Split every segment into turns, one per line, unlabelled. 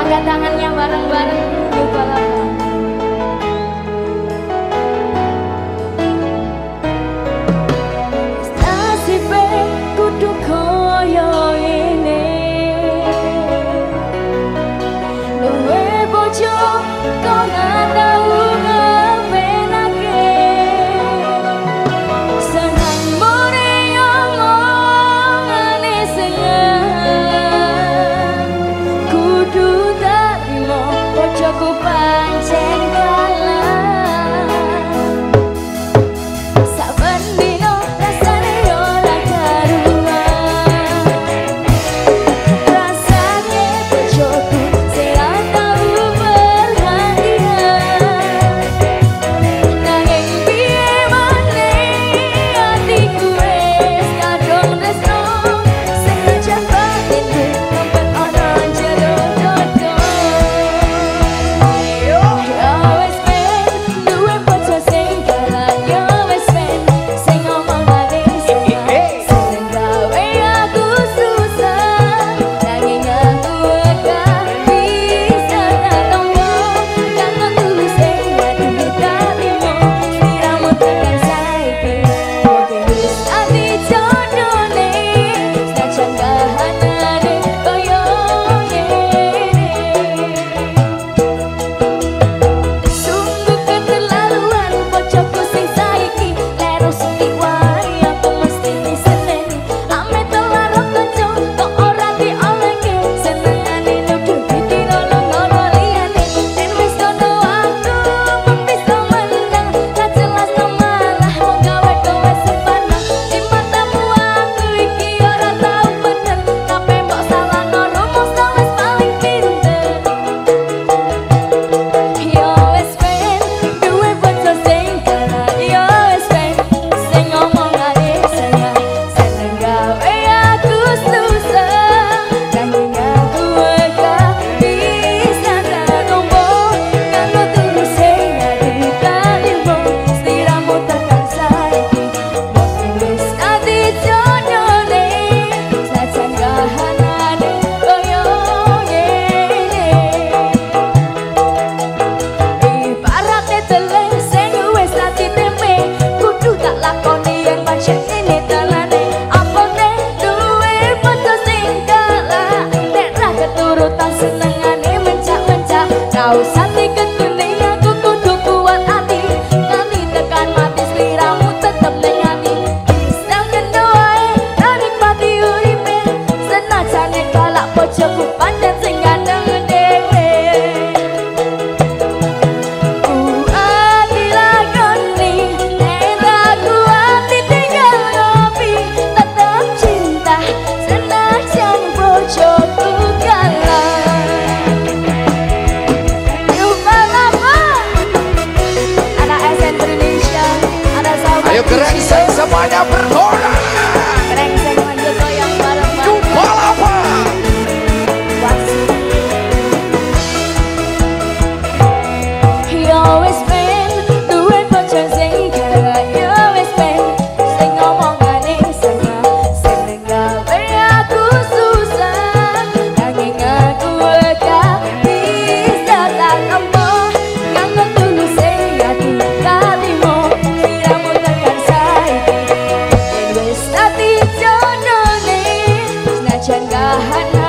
Angkat tangannya bareng-bareng Yuk balap sanggahan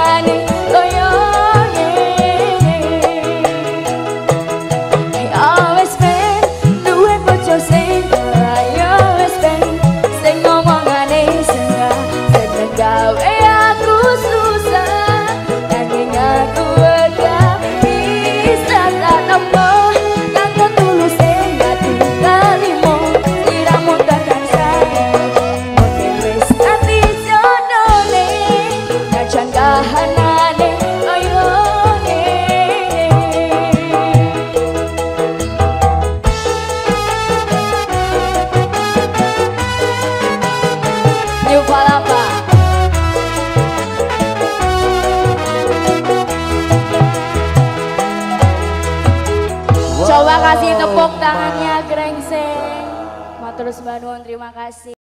kasih tepuk tangannya Grengseng. Matur sembah terima kasih.